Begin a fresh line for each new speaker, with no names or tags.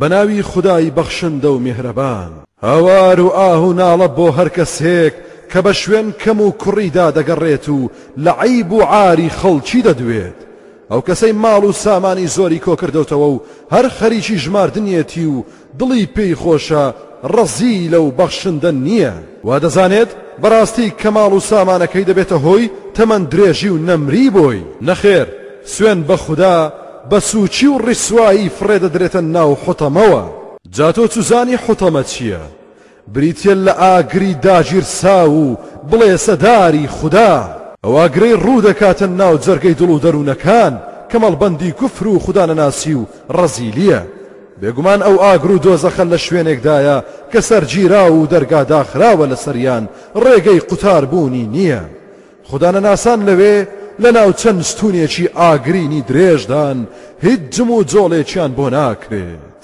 بەناوی خودای بەخشندە و میهرەبان. هاوار و ئاه و ناڵە بۆ هەر کەسێک کە بە شوێن کەم و کوڕیدا دەگەڕێت و لە عەیب و عاری خەڵکی دەدوێت، ئەو کەسەی ماڵ و سامانی زۆری کۆکردۆتەوە و هەر خەریکی ژماردنیەتی و دڵی پێی خۆشە ڕەزیلە و بەخشندە نییە، وادەزانێت بەڕاستی کە ماڵ و سامانەکەی دەبێتە هۆی تەمەن درێژی و نەمری بۆی. نەخێر، سوێند بە خودا بە سووکی و ڕیسوایی فڕێ دەدرێتە ناو حوتەمەوە. جا تۆ چوزانی حوتەمە چییە؟ بریتییە لە ئاگری داگیرساو و بڵێسەداری خودا. ئەو ئاگرەی ڕوو دەکاتە ناو جەرگەی دڵ و دەروونەکان کە مەڵبەندی کوفر و خودانەناسی و ڕەزیلییە. بێگومان ئەو ئاگر و دۆزەخە لە شوێنێکدایە کە سەرگیراو و دەرگا داخراوە لەسەریان، ڕێگەی قوتاربوونی نییە. خودانەناسان لەوێ لەناو چەند ستوونێکی ئاگرینی درێژدان، هیچ جموجۆڵێکیان بۆ ناکرێت.